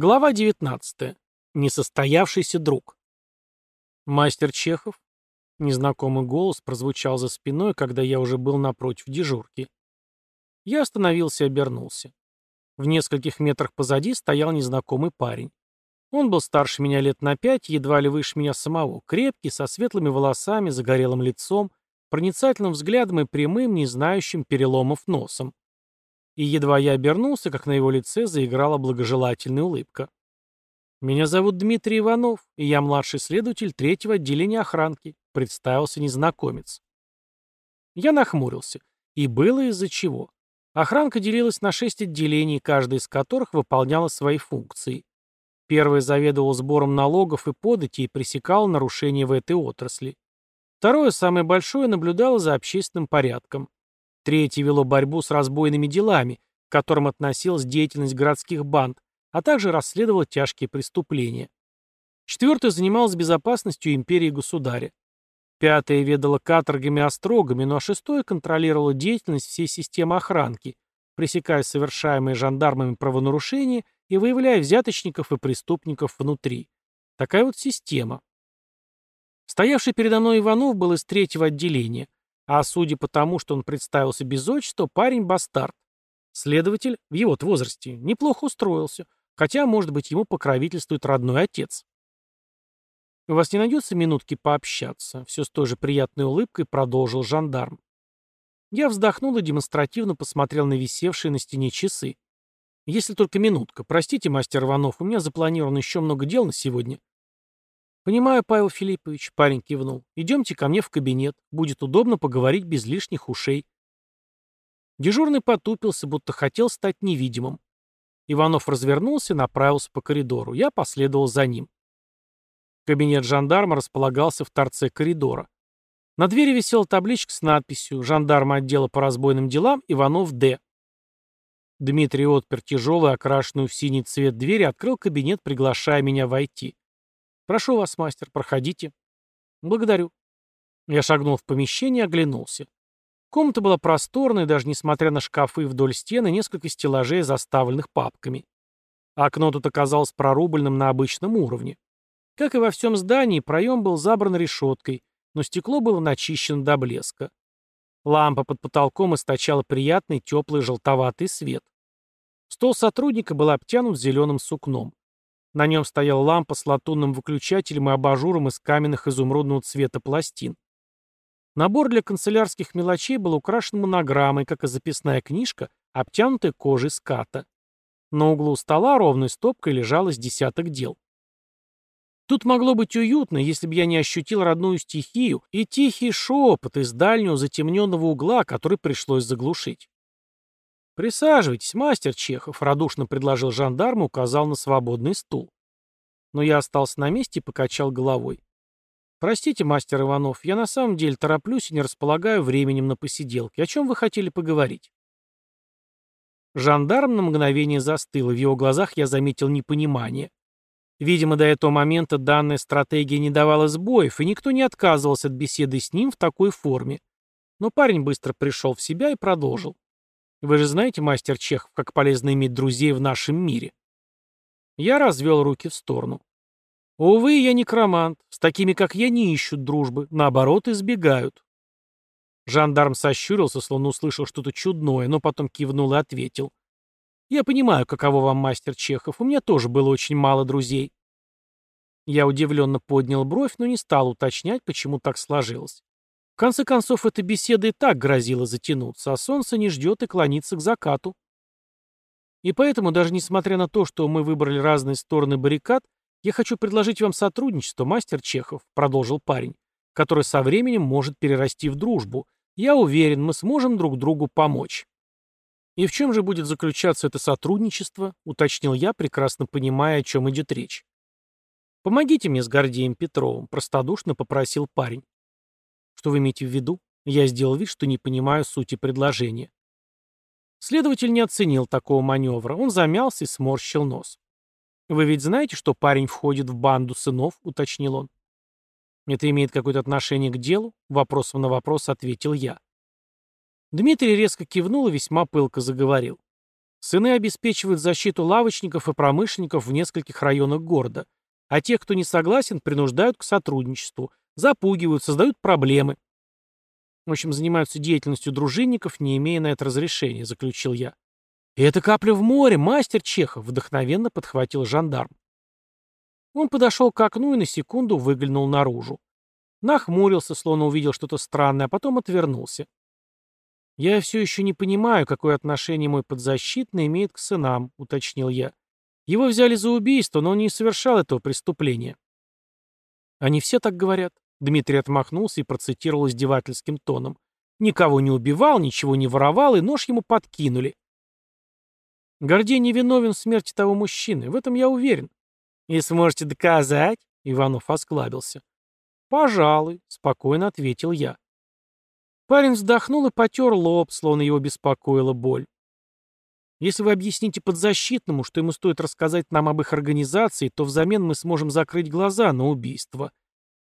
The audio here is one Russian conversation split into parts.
Глава 19. Несостоявшийся друг. Мастер Чехов. Незнакомый голос прозвучал за спиной, когда я уже был напротив дежурки. Я остановился и обернулся. В нескольких метрах позади стоял незнакомый парень. Он был старше меня лет на пять, едва ли выше меня самого, крепкий, со светлыми волосами, загорелым лицом, проницательным взглядом и прямым, не знающим переломов носом. И едва я обернулся, как на его лице заиграла благожелательная улыбка. «Меня зовут Дмитрий Иванов, и я младший следователь третьего отделения охранки», — представился незнакомец. Я нахмурился. И было из-за чего. Охранка делилась на шесть отделений, каждое из которых выполняло свои функции. Первое заведовало сбором налогов и подати и пресекало нарушения в этой отрасли. Второе, самое большое, наблюдало за общественным порядком. Третье вело борьбу с разбойными делами, к которым относилась деятельность городских банд, а также расследовало тяжкие преступления. Четвертое занималось безопасностью империи государя. Пятое ведало каторгами и острогами, ну а шестое контролировало деятельность всей системы охранки, пресекая совершаемые жандармами правонарушения и выявляя взяточников и преступников внутри. Такая вот система. Стоявший передо мной Иванов был из третьего отделения, а судя по тому, что он представился без отчества, парень бастард. Следователь в его возрасте неплохо устроился, хотя, может быть, ему покровительствует родной отец. «У вас не найдется минутки пообщаться?» Все с той же приятной улыбкой продолжил жандарм. Я вздохнул и демонстративно посмотрел на висевшие на стене часы. Если только минутка. Простите, мастер Иванов, у меня запланировано еще много дел на сегодня. Понимаю, Павел Филиппович, парень кивнул. Идемте ко мне в кабинет. Будет удобно поговорить без лишних ушей. Дежурный потупился, будто хотел стать невидимым. Иванов развернулся и направился по коридору. Я последовал за ним. Кабинет жандарма располагался в торце коридора. На двери висела табличка с надписью «Жандарм отдела по разбойным делам Иванов Д». Дмитрий отпер тяжелую, окрашенную в синий цвет дверь и открыл кабинет, приглашая меня войти. «Прошу вас, мастер, проходите». «Благодарю». Я шагнул в помещение и оглянулся. Комната была просторной, даже несмотря на шкафы вдоль стены, несколько стеллажей, заставленных папками. Окно тут оказалось прорубленным на обычном уровне. Как и во всем здании, проем был забран решеткой, но стекло было начищено до блеска. Лампа под потолком источала приятный теплый желтоватый свет. Стол сотрудника был обтянут зеленым сукном. На нем стояла лампа с латунным выключателем и абажуром из каменных изумрудного цвета пластин. Набор для канцелярских мелочей был украшен монограммой, как и записная книжка, обтянутая кожей ската. На углу стола ровной стопкой лежалось десяток дел. Тут могло быть уютно, если бы я не ощутил родную стихию и тихий шепот из дальнего затемненного угла, который пришлось заглушить. «Присаживайтесь, мастер Чехов», — радушно предложил жандарм и указал на свободный стул. Но я остался на месте и покачал головой. «Простите, мастер Иванов, я на самом деле тороплюсь и не располагаю временем на посиделке. О чем вы хотели поговорить?» Жандарм на мгновение застыл, и в его глазах я заметил непонимание. Видимо, до этого момента данная стратегия не давала сбоев, и никто не отказывался от беседы с ним в такой форме. Но парень быстро пришел в себя и продолжил. «Вы же знаете, мастер Чехов, как полезно иметь друзей в нашем мире?» Я развел руки в сторону. «Увы, я некромант. С такими, как я, не ищут дружбы. Наоборот, избегают». Жандарм сощурился, словно услышал что-то чудное, но потом кивнул и ответил. Я понимаю, каково вам мастер Чехов, у меня тоже было очень мало друзей. Я удивленно поднял бровь, но не стал уточнять, почему так сложилось. В конце концов, эта беседа и так грозила затянуться, а солнце не ждет и клонится к закату. И поэтому, даже несмотря на то, что мы выбрали разные стороны баррикад, я хочу предложить вам сотрудничество, мастер Чехов, продолжил парень, который со временем может перерасти в дружбу. Я уверен, мы сможем друг другу помочь. «И в чем же будет заключаться это сотрудничество?» — уточнил я, прекрасно понимая, о чем идет речь. «Помогите мне с Гордеем Петровым», — простодушно попросил парень. «Что вы имеете в виду?» Я сделал вид, что не понимаю сути предложения. Следователь не оценил такого маневра. Он замялся и сморщил нос. «Вы ведь знаете, что парень входит в банду сынов?» — уточнил он. «Это имеет какое-то отношение к делу?» — вопросом на вопрос ответил я. Дмитрий резко кивнул и весьма пылко заговорил. Сыны обеспечивают защиту лавочников и промышленников в нескольких районах города, а тех, кто не согласен, принуждают к сотрудничеству, запугивают, создают проблемы. В общем, занимаются деятельностью дружинников, не имея на это разрешения, заключил я. Это капля в море, мастер Чехов, вдохновенно подхватил жандарм. Он подошел к окну и на секунду выглянул наружу. Нахмурился, словно увидел что-то странное, а потом отвернулся. «Я все еще не понимаю, какое отношение мой подзащитный имеет к сынам», — уточнил я. «Его взяли за убийство, но он не совершал этого преступления». «Они все так говорят», — Дмитрий отмахнулся и процитировал издевательским тоном. «Никого не убивал, ничего не воровал, и нож ему подкинули». Гордей не виновен в смерти того мужчины, в этом я уверен. «И сможете доказать?» — Иванов осклабился. «Пожалуй», — спокойно ответил я. Парень вздохнул и потер лоб, словно его беспокоила боль. Если вы объясните подзащитному, что ему стоит рассказать нам об их организации, то взамен мы сможем закрыть глаза на убийство.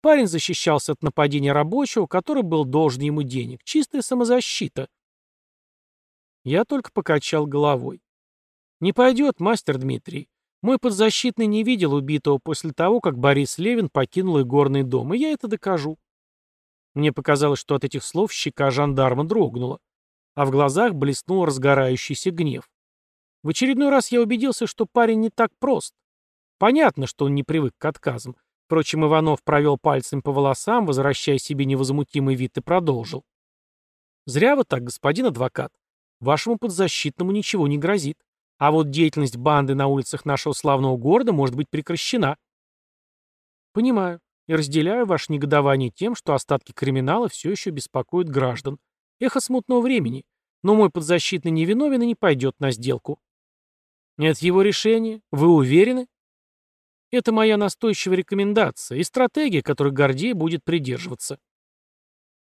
Парень защищался от нападения рабочего, который был должен ему денег. Чистая самозащита. Я только покачал головой. Не пойдет, мастер Дмитрий. Мой подзащитный не видел убитого после того, как Борис Левин покинул игорный дом, и я это докажу. Мне показалось, что от этих слов щека жандарма дрогнула, а в глазах блеснул разгорающийся гнев. В очередной раз я убедился, что парень не так прост. Понятно, что он не привык к отказам. Впрочем, Иванов провел пальцем по волосам, возвращая себе невозмутимый вид, и продолжил. «Зря вы так, господин адвокат. Вашему подзащитному ничего не грозит. А вот деятельность банды на улицах нашего славного города может быть прекращена». «Понимаю и разделяю ваше негодование тем, что остатки криминала все еще беспокоят граждан. Эхо смутного времени. Но мой подзащитный невиновен и не пойдет на сделку. Нет его решения. Вы уверены? Это моя настойчивая рекомендация и стратегия, которой Гордей будет придерживаться.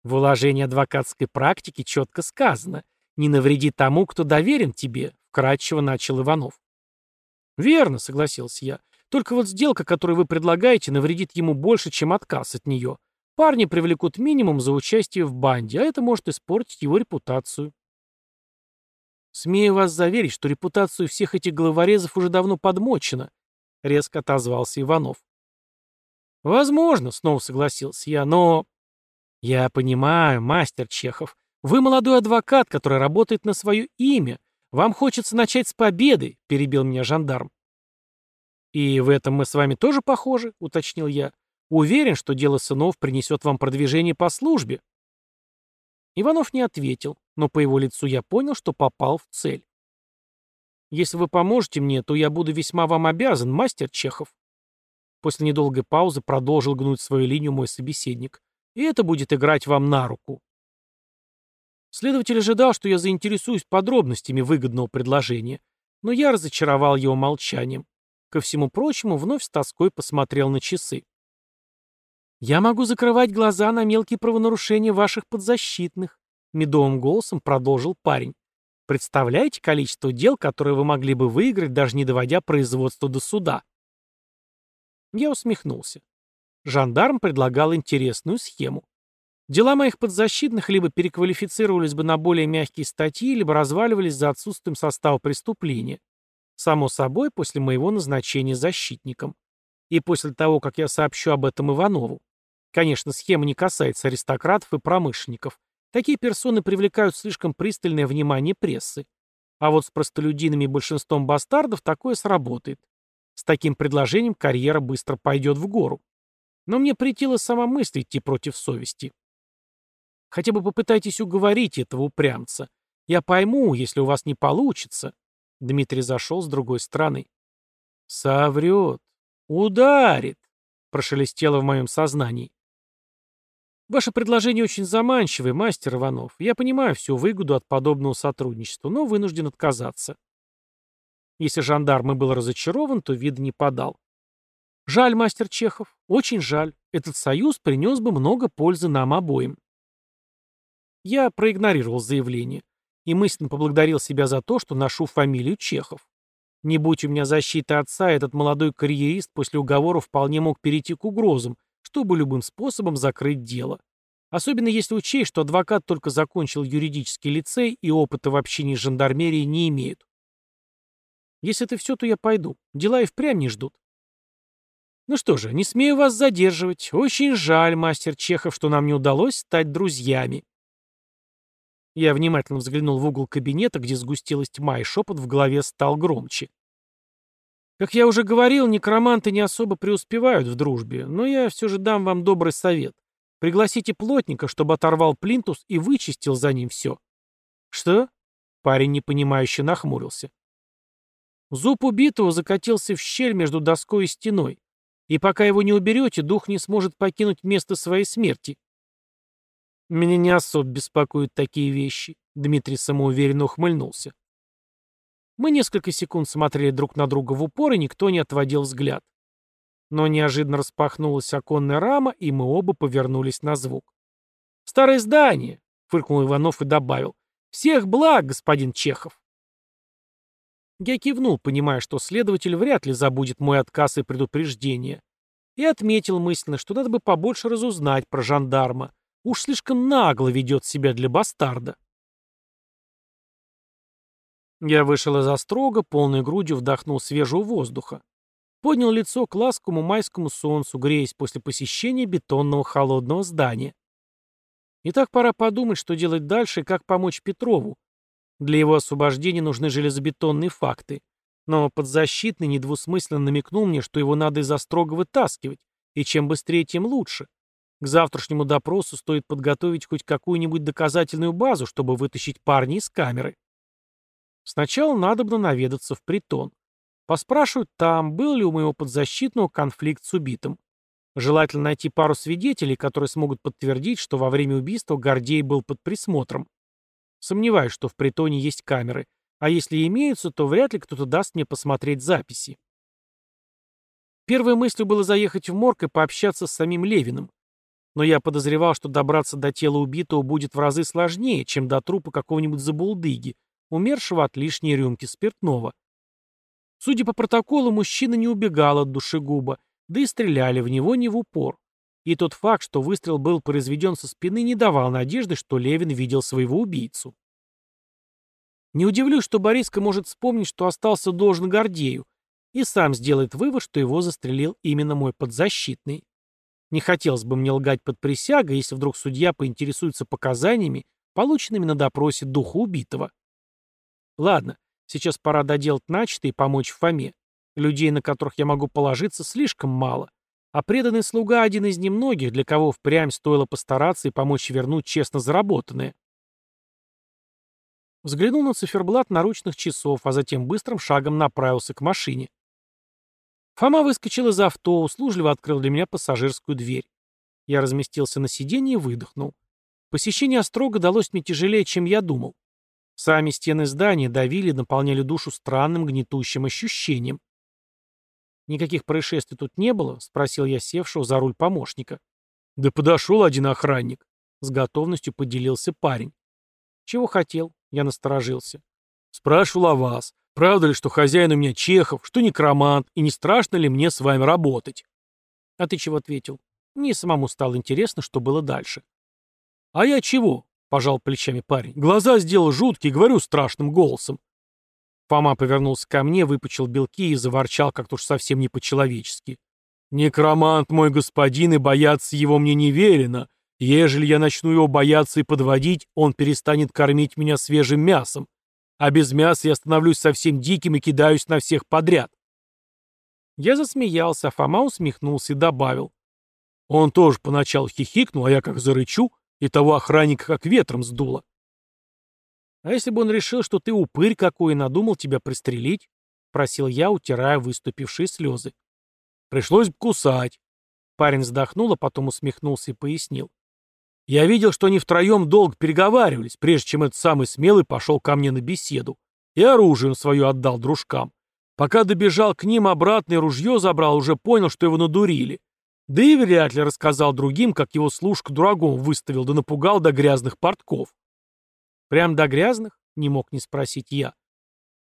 В уложении адвокатской практики четко сказано «Не навреди тому, кто доверен тебе», — вкратчиво начал Иванов. «Верно», — согласился я. Только вот сделка, которую вы предлагаете, навредит ему больше, чем отказ от нее. Парни привлекут минимум за участие в банде, а это может испортить его репутацию. Смею вас заверить, что репутацию всех этих головорезов уже давно подмочена, резко отозвался Иванов. Возможно, снова согласился я, но... Я понимаю, мастер Чехов. Вы молодой адвокат, который работает на свое имя. Вам хочется начать с победы, перебил меня жандарм. «И в этом мы с вами тоже похожи», — уточнил я. «Уверен, что дело сынов принесет вам продвижение по службе». Иванов не ответил, но по его лицу я понял, что попал в цель. «Если вы поможете мне, то я буду весьма вам обязан, мастер Чехов». После недолгой паузы продолжил гнуть свою линию мой собеседник. «И это будет играть вам на руку». Следователь ожидал, что я заинтересуюсь подробностями выгодного предложения, но я разочаровал его молчанием. Ко всему прочему, вновь с тоской посмотрел на часы. «Я могу закрывать глаза на мелкие правонарушения ваших подзащитных», — медовым голосом продолжил парень. «Представляете количество дел, которые вы могли бы выиграть, даже не доводя производство до суда?» Я усмехнулся. Жандарм предлагал интересную схему. Дела моих подзащитных либо переквалифицировались бы на более мягкие статьи, либо разваливались за отсутствием состава преступления. Само собой, после моего назначения защитником. И после того, как я сообщу об этом Иванову. Конечно, схема не касается аристократов и промышленников. Такие персоны привлекают слишком пристальное внимание прессы. А вот с простолюдинами и большинством бастардов такое сработает. С таким предложением карьера быстро пойдет в гору. Но мне претила сама мысль идти против совести. Хотя бы попытайтесь уговорить этого упрямца. Я пойму, если у вас не получится. Дмитрий зашел с другой стороны. «Соврет! Ударит!» — прошелестело в моем сознании. «Ваше предложение очень заманчивое, мастер Иванов. Я понимаю всю выгоду от подобного сотрудничества, но вынужден отказаться». Если жандарм и был разочарован, то вида не подал. «Жаль, мастер Чехов, очень жаль. Этот союз принес бы много пользы нам обоим». Я проигнорировал заявление и мысленно поблагодарил себя за то, что ношу фамилию Чехов. Не будь у меня защиты отца, этот молодой карьерист после уговора вполне мог перейти к угрозам, чтобы любым способом закрыть дело. Особенно если учесть, что адвокат только закончил юридический лицей и опыта в общении с жандармерией не имеет. Если это все, то я пойду. Дела и впрямь не ждут. Ну что же, не смею вас задерживать. Очень жаль, мастер Чехов, что нам не удалось стать друзьями. Я внимательно взглянул в угол кабинета, где сгустилась тьма, и шепот в голове стал громче. Как я уже говорил, некроманты не особо преуспевают в дружбе, но я все же дам вам добрый совет. Пригласите плотника, чтобы оторвал плинтус и вычистил за ним все. Что? Парень непонимающе нахмурился. Зуб убитого закатился в щель между доской и стеной, и пока его не уберете, дух не сможет покинуть место своей смерти. Меня не особо беспокоят такие вещи, Дмитрий самоуверенно ухмыльнулся. Мы несколько секунд смотрели друг на друга в упор, и никто не отводил взгляд. Но неожиданно распахнулась оконная рама, и мы оба повернулись на звук. «Старое здание!» — фыркнул Иванов и добавил. «Всех благ, господин Чехов!» Я кивнул, понимая, что следователь вряд ли забудет мой отказ и предупреждение, и отметил мысленно, что надо бы побольше разузнать про жандарма. Уж слишком нагло ведет себя для бастарда. Я вышел из острога, полной грудью вдохнул свежего воздуха. Поднял лицо к ласковому майскому солнцу, греясь после посещения бетонного холодного здания. И так пора подумать, что делать дальше и как помочь Петрову. Для его освобождения нужны железобетонные факты. Но подзащитный недвусмысленно намекнул мне, что его надо из острога вытаскивать, и чем быстрее, тем лучше. К завтрашнему допросу стоит подготовить хоть какую-нибудь доказательную базу, чтобы вытащить парня из камеры. Сначала надо бы наведаться в притон. Поспрашивать там, был ли у моего подзащитного конфликт с убитым. Желательно найти пару свидетелей, которые смогут подтвердить, что во время убийства Гордей был под присмотром. Сомневаюсь, что в притоне есть камеры, а если имеются, то вряд ли кто-то даст мне посмотреть записи. Первой мыслью было заехать в морг и пообщаться с самим Левиным. Но я подозревал, что добраться до тела убитого будет в разы сложнее, чем до трупа какого-нибудь забулдыги, умершего от лишней рюмки спиртного. Судя по протоколу, мужчина не убегал от душегуба, да и стреляли в него не в упор. И тот факт, что выстрел был произведен со спины, не давал надежды, что Левин видел своего убийцу. Не удивлюсь, что Бориска может вспомнить, что остался должен Гордею, и сам сделает вывод, что его застрелил именно мой подзащитный. Не хотелось бы мне лгать под присягой, если вдруг судья поинтересуется показаниями, полученными на допросе духа убитого. Ладно, сейчас пора доделать начатое и помочь Фоме. Людей, на которых я могу положиться, слишком мало. А преданный слуга один из немногих, для кого впрямь стоило постараться и помочь вернуть честно заработанное. Взглянул на циферблат наручных часов, а затем быстрым шагом направился к машине. Фома выскочил из авто, услужливо открыл для меня пассажирскую дверь. Я разместился на сиденье и выдохнул. Посещение Острога далось мне тяжелее, чем я думал. Сами стены здания давили и наполняли душу странным гнетущим ощущением. «Никаких происшествий тут не было?» — спросил я севшего за руль помощника. «Да подошел один охранник», — с готовностью поделился парень. «Чего хотел?» — я насторожился. «Спрашивал о вас. Правда ли, что хозяин у меня Чехов, что некромант, и не страшно ли мне с вами работать?» «А ты чего ответил?» Мне самому стало интересно, что было дальше. «А я чего?» — пожал плечами парень. «Глаза сделал жуткие, говорю страшным голосом. Фома повернулся ко мне, выпучил белки и заворчал как-то уж совсем не по-человечески. «Некромант мой господин, и бояться его мне не верено. Ежели я начну его бояться и подводить, он перестанет кормить меня свежим мясом. А без мяса я становлюсь совсем диким и кидаюсь на всех подряд». Я засмеялся, а Фома усмехнулся и добавил. Он тоже поначалу хихикнул, а я как зарычу, и того охранника как ветром сдуло. «А если бы он решил, что ты упырь какой и надумал тебя пристрелить?» — просил я, утирая выступившие слезы. «Пришлось бы кусать». Парень вздохнул, а потом усмехнулся и пояснил. «Я видел, что они втроем долго переговаривались, прежде чем этот самый смелый пошел ко мне на беседу. И оружие он свое отдал дружкам. Пока добежал к ним обратно и ружье забрал, уже понял, что его надурили. Да и вряд ли рассказал другим, как его служка дураком выставил, да напугал до грязных портков. Прям до грязных? Не мог не спросить я.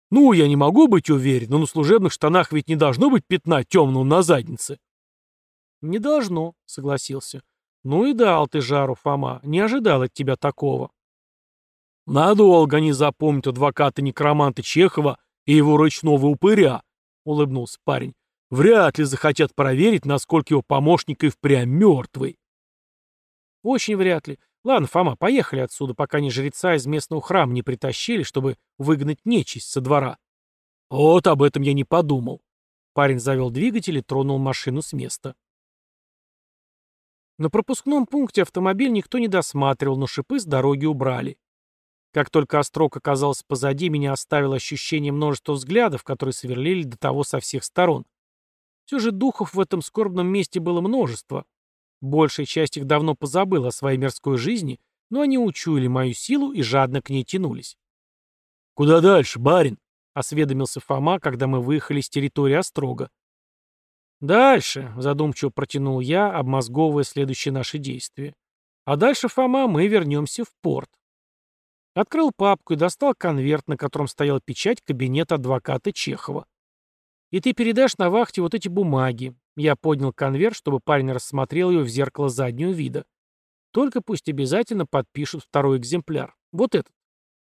Ну, я не могу быть уверен, но на служебных штанах ведь не должно быть пятна темного на заднице. Не должно, согласился. Ну и дал ты жару, Фома, не ожидал от тебя такого. Надолго не запомнить адвоката-некроманта Чехова «И его ручного упыря», — улыбнулся парень. «Вряд ли захотят проверить, насколько его помощник и впрямь мертвый». «Очень вряд ли. Ладно, Фома, поехали отсюда, пока ни жреца из местного храма не притащили, чтобы выгнать нечисть со двора». «Вот об этом я не подумал». Парень завел двигатель и тронул машину с места. На пропускном пункте автомобиль никто не досматривал, но шипы с дороги убрали. Как только острог оказался позади, меня оставило ощущение множества взглядов, которые сверлили до того со всех сторон. Все же духов в этом скорбном месте было множество. Большая часть их давно позабыла о своей мирской жизни, но они учуяли мою силу и жадно к ней тянулись. «Куда дальше, барин?» — осведомился Фома, когда мы выехали с территории Острога. «Дальше», — задумчиво протянул я, обмозговывая следующие наши действия. «А дальше, Фома, мы вернемся в порт». Открыл папку и достал конверт, на котором стояла печать кабинета адвоката Чехова. «И ты передашь на вахте вот эти бумаги». Я поднял конверт, чтобы парень рассмотрел ее в зеркало заднего вида. «Только пусть обязательно подпишут второй экземпляр. Вот этот».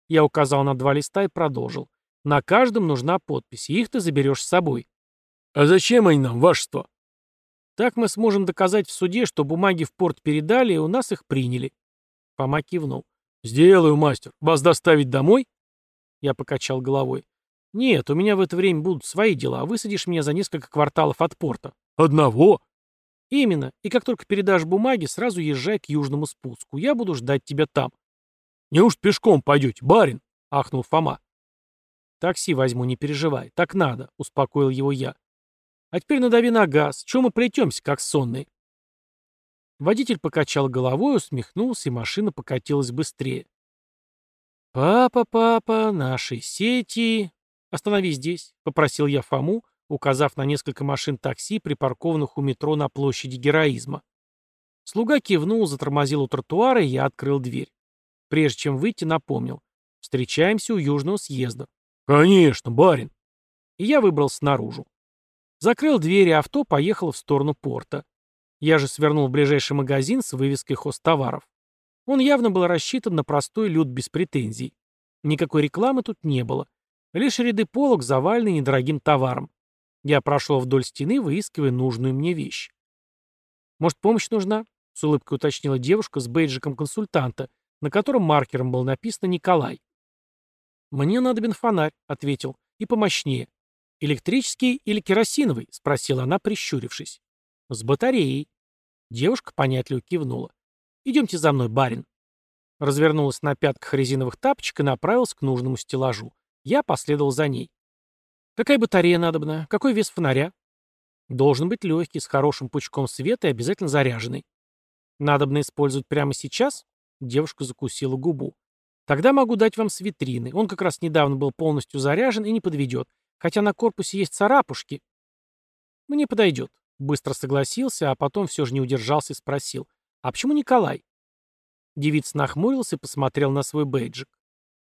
Я указал на два листа и продолжил. «На каждом нужна подпись, и их ты заберешь с собой». «А зачем они нам, вашество?» «Так мы сможем доказать в суде, что бумаги в порт передали, и у нас их приняли». Фома кивнул. «Сделаю, мастер. Вас доставить домой?» Я покачал головой. «Нет, у меня в это время будут свои дела. Высадишь меня за несколько кварталов от порта». «Одного?» «Именно. И как только передашь бумаги, сразу езжай к южному спуску. Я буду ждать тебя там». «Неужто пешком пойдете, барин?» — ахнул Фома. «Такси возьму, не переживай. Так надо», — успокоил его я. А теперь надави на газ. Чего мы плетемся, как сонные?» Водитель покачал головой, усмехнулся, и машина покатилась быстрее. «Папа, папа, наши сети...» «Останови здесь», — попросил я Фому, указав на несколько машин такси, припаркованных у метро на площади героизма. Слуга кивнул, затормозил у тротуара, и я открыл дверь. Прежде чем выйти, напомнил. «Встречаемся у южного съезда». «Конечно, барин». И я выбрался наружу. Закрыл дверь, и авто поехало в сторону порта. Я же свернул в ближайший магазин с вывеской хозтоваров. Он явно был рассчитан на простой люд без претензий. Никакой рекламы тут не было. Лишь ряды полок, заваленные недорогим товаром. Я прошел вдоль стены, выискивая нужную мне вещь. «Может, помощь нужна?» — с улыбкой уточнила девушка с бейджиком консультанта, на котором маркером было написано «Николай». «Мне надобен фонарь», — ответил, — «и помощнее. «Электрический или керосиновый?» — спросила она, прищурившись. «С батареей». Девушка понятливо кивнула. «Идемте за мной, барин». Развернулась на пятках резиновых тапочек и направилась к нужному стеллажу. Я последовал за ней. «Какая батарея надобна? Какой вес фонаря?» «Должен быть легкий, с хорошим пучком света и обязательно заряженный». «Надобно использовать прямо сейчас?» Девушка закусила губу. «Тогда могу дать вам с витрины. Он как раз недавно был полностью заряжен и не подведет. Хотя на корпусе есть царапушки. Мне подойдет. Быстро согласился, а потом все же не удержался и спросил. А почему Николай? Девица нахмурился и посмотрел на свой бейджик.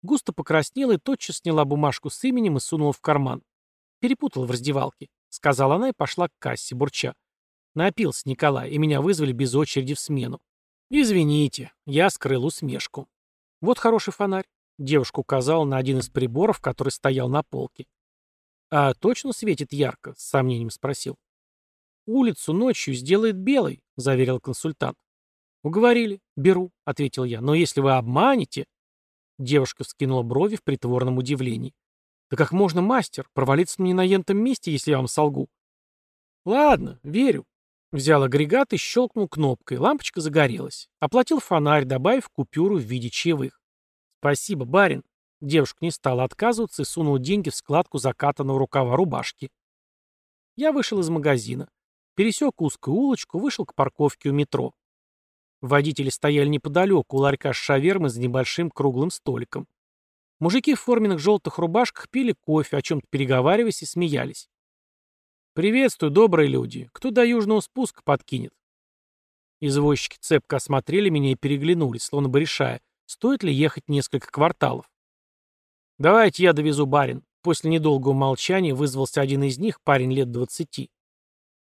Густо покраснела и тотчас сняла бумажку с именем и сунула в карман. Перепутала в раздевалке. Сказала она и пошла к кассе, бурча. Напился Николай, и меня вызвали без очереди в смену. «Извините», — я скрыл усмешку. «Вот хороший фонарь», — девушка указала на один из приборов, который стоял на полке. «А точно светит ярко?» — с сомнением спросил. «Улицу ночью сделает белой», — заверил консультант. «Уговорили. Беру», — ответил я. «Но если вы обманете...» Девушка вскинула брови в притворном удивлении. «Да как можно, мастер, провалиться мне на ентом месте, если я вам солгу?» «Ладно, верю». Взял агрегат и щелкнул кнопкой. Лампочка загорелась. Оплатил фонарь, добавив купюру в виде чаевых. «Спасибо, барин», Девушка не стала отказываться и сунула деньги в складку закатанного рукава рубашки. Я вышел из магазина. Пересек узкую улочку, вышел к парковке у метро. Водители стояли неподалеку у ларька с шавермой за небольшим круглым столиком. Мужики в форменных желтых рубашках пили кофе, о чем-то переговариваясь и смеялись. «Приветствую, добрые люди. Кто до южного спуска подкинет?» Извозчики цепко осмотрели меня и переглянулись, словно бы решая, стоит ли ехать несколько кварталов. «Давайте я довезу барин». После недолгого молчания вызвался один из них, парень лет двадцати.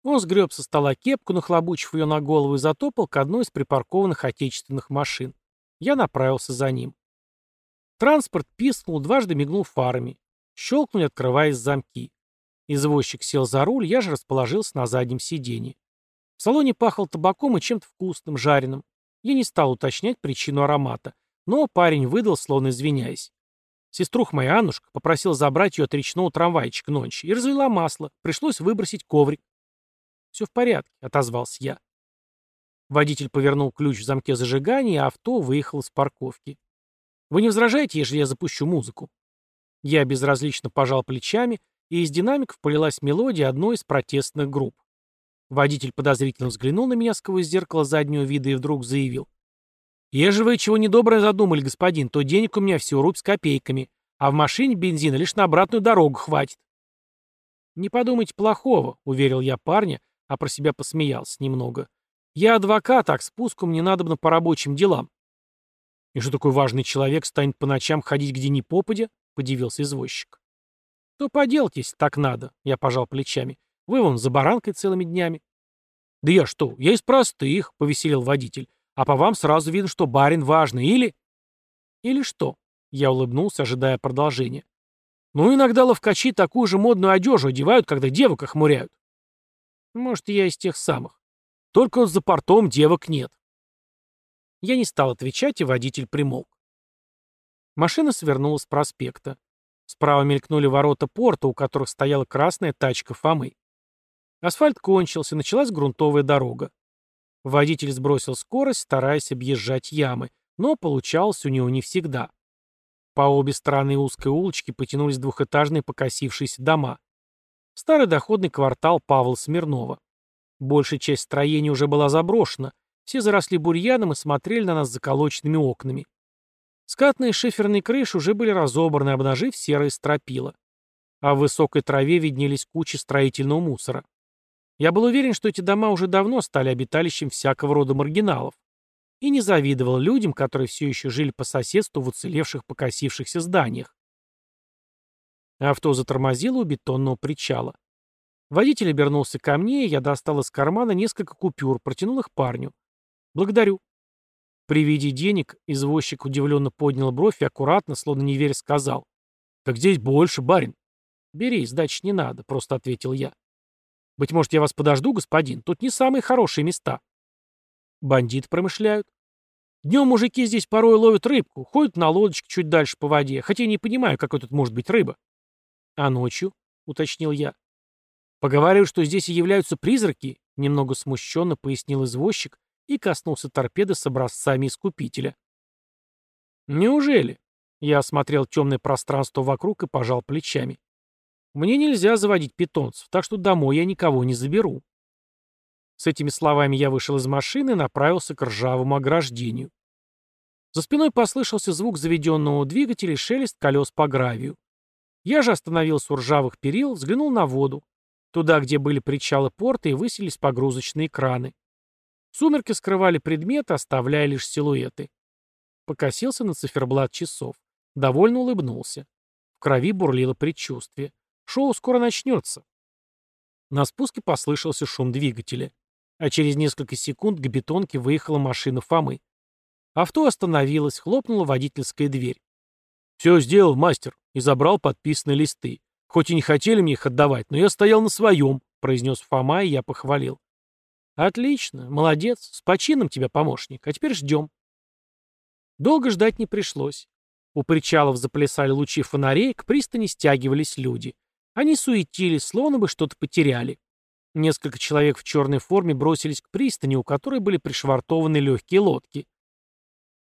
Он сгреб со стола кепку, нахлобучив ее на голову, и затопал к одной из припаркованных отечественных машин. Я направился за ним. Транспорт пискнул, дважды мигнул фарами. Щелкнули, открываясь замки. Извозчик сел за руль, я же расположился на заднем сиденье. В салоне пахло табаком и чем-то вкусным, жареным. Я не стал уточнять причину аромата, но парень выдал, словно извиняясь. Сеструх моя Аннушка попросила забрать ее от речного трамвайчика ночью и развела масло. Пришлось выбросить коврик. «Все в порядке», — отозвался я. Водитель повернул ключ в замке зажигания, и авто выехало с парковки. «Вы не возражаете, если я запущу музыку?» Я безразлично пожал плечами, и из динамиков полилась мелодия одной из протестных групп. Водитель подозрительно взглянул на меня сквозь зеркало заднего вида и вдруг заявил. «Ежели вы чего недоброе задумали, господин, то денег у меня всего рубь с копейками, а в машине бензина лишь на обратную дорогу хватит». «Не подумайте плохого», — уверил я парня, а про себя посмеялся немного. «Я адвокат, а к спуску мне надобно по рабочим делам». «И что такой важный человек станет по ночам ходить где ни попадя?» — подивился извозчик. «То поделать, если так надо», — я пожал плечами. Вы вон за баранкой целыми днями. Да я что, я из простых, повеселил водитель. А по вам сразу видно, что барин важный. Или... Или что? Я улыбнулся, ожидая продолжения. Ну, иногда ловкачи такую же модную одежду одевают, когда девок охмуряют. Может, я из тех самых. Только за портом девок нет. Я не стал отвечать, и водитель примолк. Машина свернула с проспекта. Справа мелькнули ворота порта, у которых стояла красная тачка Фомы. Асфальт кончился, началась грунтовая дорога. Водитель сбросил скорость, стараясь объезжать ямы, но получалось у него не всегда. По обе стороны узкой улочки потянулись двухэтажные покосившиеся дома. Старый доходный квартал Павла Смирнова. Большая часть строения уже была заброшена, все заросли бурьяном и смотрели на нас заколоченными окнами. Скатные шиферные крыши уже были разобраны, обнажив серые стропила. А в высокой траве виднелись кучи строительного мусора. Я был уверен, что эти дома уже давно стали обиталищем всякого рода маргиналов. И не завидовал людям, которые все еще жили по соседству в уцелевших покосившихся зданиях. Авто затормозило у бетонного причала. Водитель обернулся ко мне, и я достал из кармана несколько купюр, протянул их парню. «Благодарю». При виде денег извозчик удивленно поднял бровь и аккуратно, словно не веря, сказал. «Так здесь больше, барин». «Бери, сдачи не надо», — просто ответил я. Быть может, я вас подожду, господин? Тут не самые хорошие места. Бандиты промышляют. Днем мужики здесь порой ловят рыбку, ходят на лодочке чуть дальше по воде, хотя не понимаю, какой тут может быть рыба. А ночью, — уточнил я. Поговаривают, что здесь и являются призраки, — немного смущенно пояснил извозчик и коснулся торпеды с образцами искупителя. Неужели? Я осмотрел темное пространство вокруг и пожал плечами. Мне нельзя заводить питомцев, так что домой я никого не заберу. С этими словами я вышел из машины и направился к ржавому ограждению. За спиной послышался звук заведенного двигателя и шелест колес по гравию. Я же остановился у ржавых перил, взглянул на воду. Туда, где были причалы порта, и выселись погрузочные краны. Сумерки скрывали предметы, оставляя лишь силуэты. Покосился на циферблат часов. Довольно улыбнулся. В крови бурлило предчувствие. Шоу скоро начнется. На спуске послышался шум двигателя, а через несколько секунд к бетонке выехала машина Фомы. Авто остановилось, хлопнула водительская дверь. «Все сделал, мастер, и забрал подписанные листы. Хоть и не хотели мне их отдавать, но я стоял на своем», — произнес Фома, и я похвалил. «Отлично, молодец, с почином тебя, помощник, а теперь ждем». Долго ждать не пришлось. У причалов заплясали лучи фонарей, к пристани стягивались люди. Они суетились, словно бы что-то потеряли. Несколько человек в черной форме бросились к пристани, у которой были пришвартованы легкие лодки.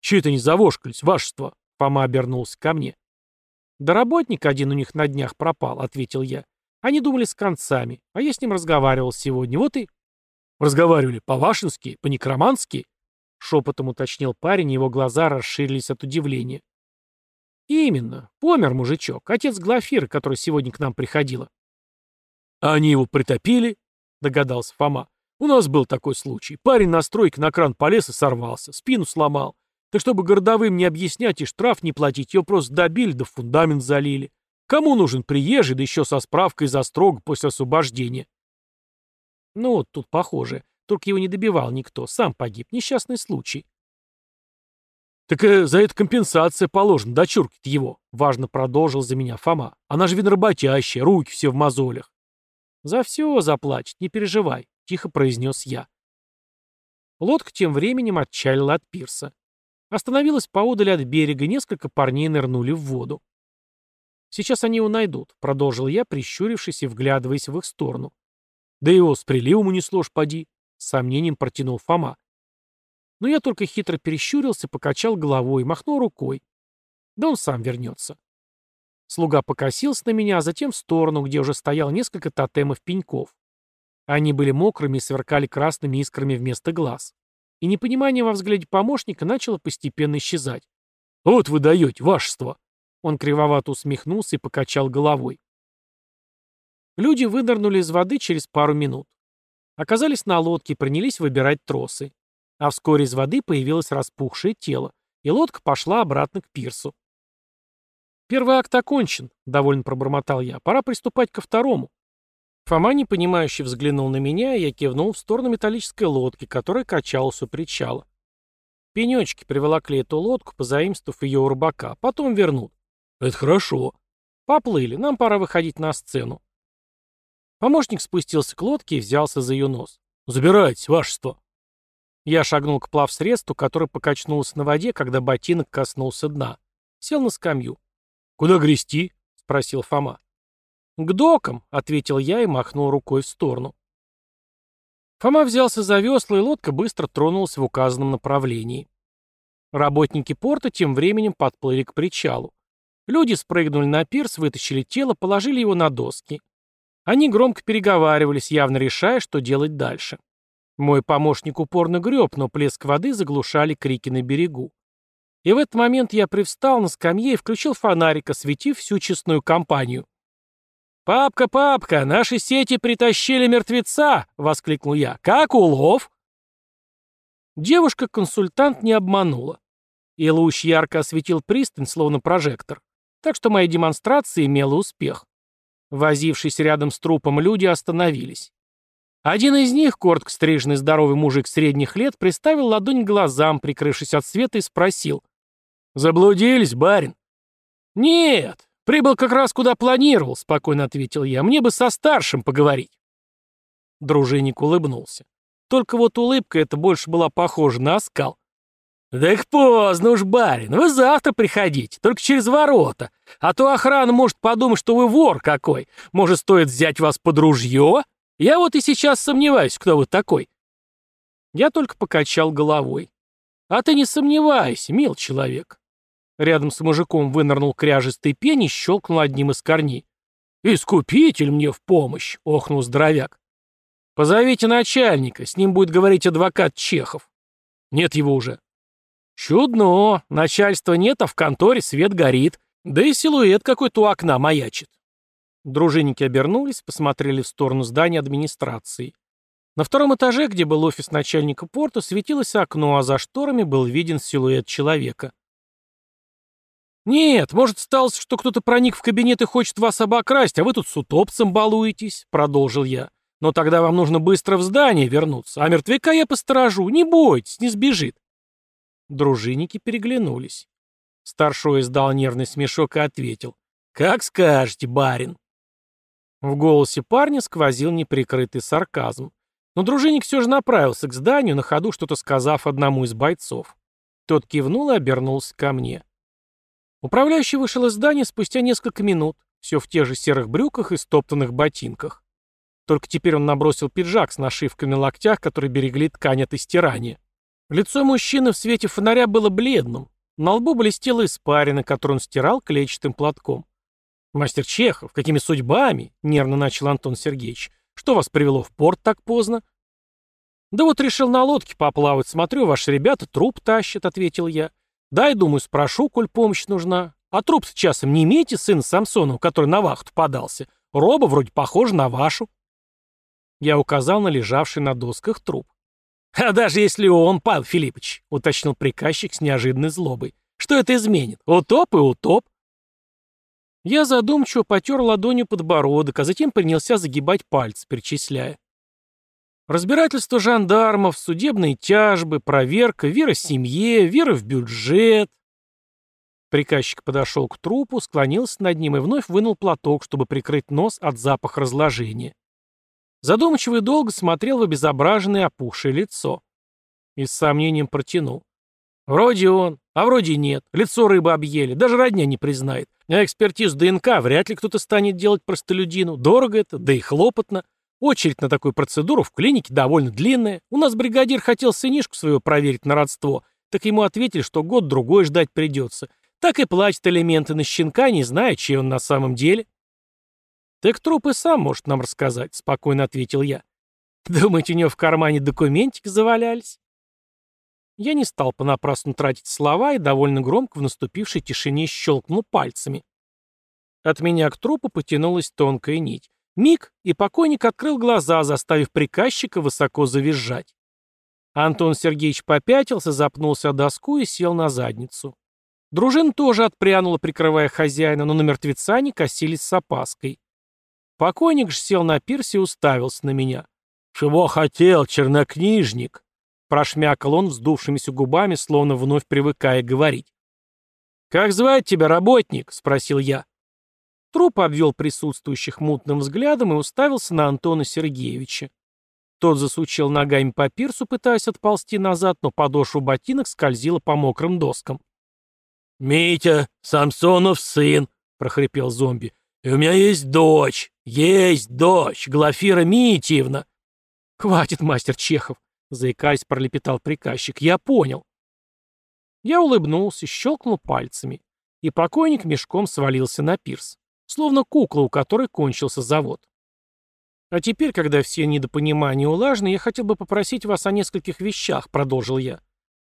«Че это не завошкались, вашество?» — Фома обернулся ко мне. «Да работник один у них на днях пропал», — ответил я. «Они думали с концами, а я с ним разговаривал сегодня, вот и...» «Разговаривали по-вашински, по-некромански?» — шепотом уточнил парень, и его глаза расширились от удивления. «Именно. Помер мужичок, отец Глафиры, который сегодня к нам приходила». «А они его притопили?» — догадался Фома. «У нас был такой случай. Парень на стройке на кран полез и сорвался, спину сломал. Так чтобы городовым не объяснять и штраф не платить, ее просто добили да фундамент залили. Кому нужен приезжий, да еще со справкой за строг после освобождения?» Ну вот тут похоже. Только его не добивал никто, сам погиб. Несчастный случай. «Так э, за это компенсация положена, дочурки-то его», — важно продолжил за меня Фома. «Она же, видно, работящая, руки все в мозолях». «За все заплачет, не переживай», — тихо произнес я. Лодка тем временем отчалила от пирса. Остановилась поодаль от берега, несколько парней нырнули в воду. «Сейчас они его найдут», — продолжил я, прищурившись и вглядываясь в их сторону. «Да его с приливом унесло ж, поди», — с сомнением протянул Фома. Но я только хитро перещурился, покачал головой, махнул рукой. Да он сам вернется. Слуга покосился на меня, а затем в сторону, где уже стоял несколько тотемов пеньков. Они были мокрыми и сверкали красными искрами вместо глаз. И непонимание во взгляде помощника начало постепенно исчезать. «Вот вы даете, вашество!» Он кривовато усмехнулся и покачал головой. Люди вынырнули из воды через пару минут. Оказались на лодке и принялись выбирать тросы. А вскоре из воды появилось распухшее тело, и лодка пошла обратно к пирсу. «Первый акт окончен», — довольно пробормотал я. «Пора приступать ко второму». Фома, непонимающе взглянул на меня, и я кивнул в сторону металлической лодки, которая качалась у причала. Пенечки приволокли эту лодку, позаимствовав ее у рыбака. Потом вернут. «Это хорошо». «Поплыли. Нам пора выходить на сцену». Помощник спустился к лодке и взялся за ее нос. «Забирайтесь, вашество». Я шагнул к плавсредству, которое покачнулось на воде, когда ботинок коснулся дна. Сел на скамью. «Куда грести?» — спросил Фома. «К докам», — ответил я и махнул рукой в сторону. Фома взялся за весла, и лодка быстро тронулась в указанном направлении. Работники порта тем временем подплыли к причалу. Люди спрыгнули на пирс, вытащили тело, положили его на доски. Они громко переговаривались, явно решая, что делать дальше. Мой помощник упорно греб, но плеск воды заглушали крики на берегу. И в этот момент я привстал на скамье и включил фонарик, осветив всю честную компанию. «Папка, папка, наши сети притащили мертвеца!» — воскликнул я. «Как улов?» Девушка-консультант не обманула. И луч ярко осветил пристань, словно прожектор. Так что моя демонстрация имела успех. Возившись рядом с трупом, люди остановились. Один из них, коротко стриженный здоровый мужик средних лет, приставил ладонь к глазам, прикрывшись от света, и спросил. «Заблудились, барин?» «Нет, прибыл как раз куда планировал», — спокойно ответил я. «Мне бы со старшим поговорить». Дружинник улыбнулся. Только вот улыбка эта больше была похожа на оскал. «Да их поздно уж, барин, вы завтра приходите, только через ворота. А то охрана может подумать, что вы вор какой. Может, стоит взять вас под ружье?» Я вот и сейчас сомневаюсь, кто вы такой. Я только покачал головой. А ты не сомневайся, мил человек. Рядом с мужиком вынырнул кряжистый пень и щелкнул одним из корней. «Искупитель мне в помощь!» — охнул здоровяк. «Позовите начальника, с ним будет говорить адвокат Чехов». «Нет его уже». «Чудно, начальства нет, а в конторе свет горит, да и силуэт какой-то у окна маячит». Дружинники обернулись, посмотрели в сторону здания администрации. На втором этаже, где был офис начальника порта, светилось окно, а за шторами был виден силуэт человека. «Нет, может, сталось, что кто-то проник в кабинет и хочет вас обокрасть, а вы тут с утопцем балуетесь», — продолжил я. «Но тогда вам нужно быстро в здание вернуться, а мертвяка я посторожу, не бойтесь, не сбежит». Дружинники переглянулись. Старшой издал нервный смешок и ответил. «Как скажете, барин». В голосе парня сквозил неприкрытый сарказм. Но дружинник все же направился к зданию, на ходу что-то сказав одному из бойцов. Тот кивнул и обернулся ко мне. Управляющий вышел из здания спустя несколько минут, все в тех же серых брюках и стоптанных ботинках. Только теперь он набросил пиджак с нашивками на локтях, которые берегли ткань от истирания. Лицо мужчины в свете фонаря было бледным. На лбу блестела испарина, которую он стирал клетчатым платком. «Мастер Чехов, какими судьбами?» — нервно начал Антон Сергеевич. «Что вас привело в порт так поздно?» «Да вот решил на лодке поплавать. Смотрю, ваши ребята труп тащат», — ответил я. «Дай, думаю, спрошу, коль помощь нужна. А труп часом не имеете сына Самсонова, который на вахту подался? Роба вроде похожа на вашу». Я указал на лежавший на досках труп. «А даже если он, Павел Филиппович», — уточнил приказчик с неожиданной злобой. «Что это изменит? Утоп и утоп. Я задумчиво потер ладонью подбородок, а затем принялся загибать пальцы, перечисляя. Разбирательство жандармов, судебные тяжбы, проверка, вера семье, вера в бюджет. Приказчик подошел к трупу, склонился над ним и вновь вынул платок, чтобы прикрыть нос от запаха разложения. Задумчиво и долго смотрел в обезображенное опухшее лицо. И с сомнением протянул. Вроде он, а вроде нет. Лицо рыбы объели, даже родня не признает. А экспертизу ДНК вряд ли кто-то станет делать простолюдину. Дорого это, да и хлопотно. Очередь на такую процедуру в клинике довольно длинная. У нас бригадир хотел сынишку своего проверить на родство, так ему ответили, что год-другой ждать придется. Так и платят элементы на щенка, не зная, чей он на самом деле. «Так труп и сам может нам рассказать», — спокойно ответил я. «Думаете, у него в кармане документики завалялись?» Я не стал понапрасну тратить слова и довольно громко в наступившей тишине щелкнул пальцами. От меня к трупу потянулась тонкая нить. Миг, и покойник открыл глаза, заставив приказчика высоко завизжать. Антон Сергеевич попятился, запнулся о доску и сел на задницу. Дружина тоже отпрянула, прикрывая хозяина, но на мертвеца не косились с опаской. Покойник же сел на пирсе и уставился на меня. «Чего хотел, чернокнижник?» Прошмякал он вздувшимися губами, словно вновь привыкая говорить. «Как звать тебя, работник?» — спросил я. Труп обвел присутствующих мутным взглядом и уставился на Антона Сергеевича. Тот засучил ногами по пирсу, пытаясь отползти назад, но подошву ботинок скользила по мокрым доскам. «Митя, Самсонов сын!» — прохрипел зомби. «И у меня есть дочь! Есть дочь! Глафира Митиевна!» «Хватит, мастер Чехов!» Заикаясь, пролепетал приказчик. «Я понял». Я улыбнулся, щелкнул пальцами, и покойник мешком свалился на пирс, словно кукла, у которой кончился завод. «А теперь, когда все недопонимания улажены, я хотел бы попросить вас о нескольких вещах», — продолжил я.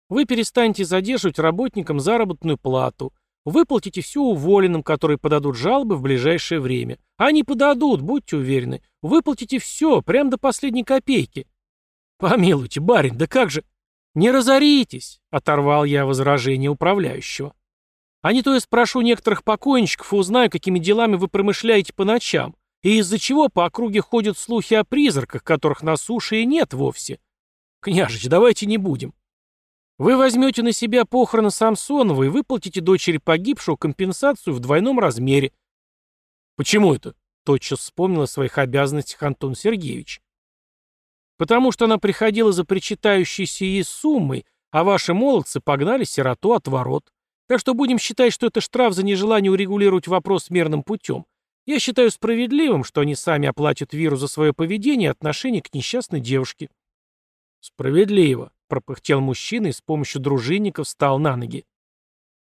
«Вы перестанете задерживать работникам заработную плату, выплатите все уволенным, которые подадут жалобы в ближайшее время. Они подадут, будьте уверены. Выплатите все, прямо до последней копейки. «Помилуйте, барин, да как же...» «Не разоритесь», — оторвал я возражение управляющего. «А не то я спрошу некоторых покойничков и узнаю, какими делами вы промышляете по ночам, и из-за чего по округе ходят слухи о призраках, которых на суше и нет вовсе. Княжич, давайте не будем. Вы возьмете на себя похороны Самсонова и выплатите дочери погибшего компенсацию в двойном размере». «Почему это?» — тотчас вспомнил о своих обязанностях Антон Сергеевич потому что она приходила за причитающейся ей суммой, а ваши молодцы погнали сироту от ворот. Так что будем считать, что это штраф за нежелание урегулировать вопрос мирным путем. Я считаю справедливым, что они сами оплатят Виру за свое поведение и отношение к несчастной девушке». «Справедливо», — пропыхтел мужчина и с помощью дружинников встал на ноги.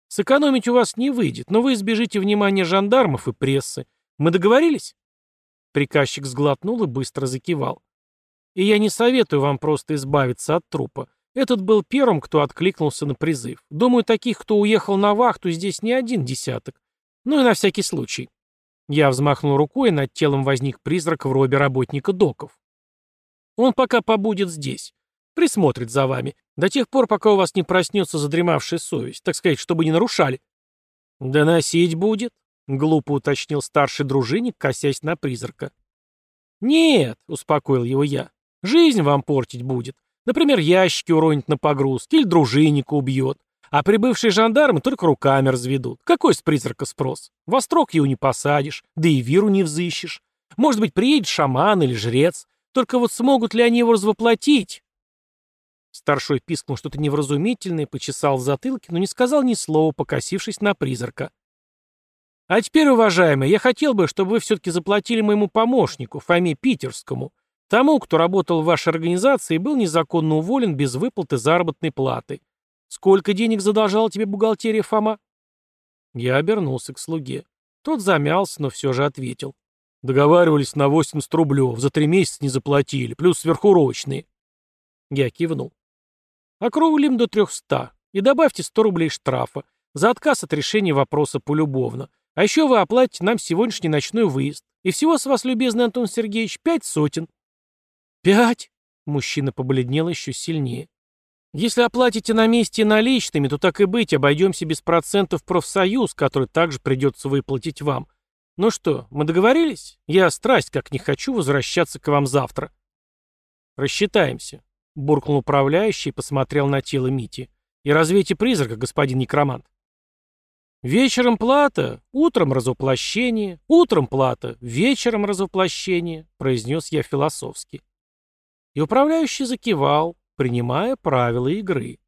«Сэкономить у вас не выйдет, но вы избежите внимания жандармов и прессы. Мы договорились?» Приказчик сглотнул и быстро закивал. И я не советую вам просто избавиться от трупа. Этот был первым, кто откликнулся на призыв. Думаю, таких, кто уехал на вахту, здесь не один десяток. Ну и на всякий случай. Я взмахнул рукой, и над телом возник призрак в робе работника доков. Он пока побудет здесь. Присмотрит за вами. До тех пор, пока у вас не проснется задремавшая совесть. Так сказать, чтобы не нарушали. «Доносить будет», — глупо уточнил старший дружинник, косясь на призрака. «Нет», — успокоил его я, Жизнь вам портить будет. Например, ящики уронит на погрузке или дружинника убьет. А прибывшие жандармы только руками разведут. Какой с призрака спрос? Во строк его не посадишь, да и виру не взыщешь. Может быть, приедет шаман или жрец. Только вот смогут ли они его развоплотить? Старшой пискнул что-то невразумительное, почесал в затылке, но не сказал ни слова, покосившись на призрака. А теперь, уважаемый, я хотел бы, чтобы вы все-таки заплатили моему помощнику, Фоме Питерскому. Тому, кто работал в вашей организации был незаконно уволен без выплаты заработной платы. Сколько денег задолжала тебе бухгалтерия, Фома?» Я обернулся к слуге. Тот замялся, но все же ответил. «Договаривались на 80 рублев, за три месяца не заплатили, плюс сверхурочные». Я кивнул. «Округлим до 300 и добавьте 100 рублей штрафа за отказ от решения вопроса полюбовно. А еще вы оплатите нам сегодняшний ночной выезд. И всего с вас, любезный Антон Сергеевич, пять сотен». «Пять?» — мужчина побледнел еще сильнее. «Если оплатите на месте наличными, то так и быть, обойдемся без процентов профсоюз, который также придется выплатить вам. Ну что, мы договорились? Я страсть как не хочу возвращаться к вам завтра». «Рассчитаемся», — буркнул управляющий и посмотрел на тело Мити. «И развейте призрака, господин некромант». «Вечером плата, утром разоплощение, утром плата, вечером разоплощение», — произнес я философски. И управляющий закивал, принимая правила игры.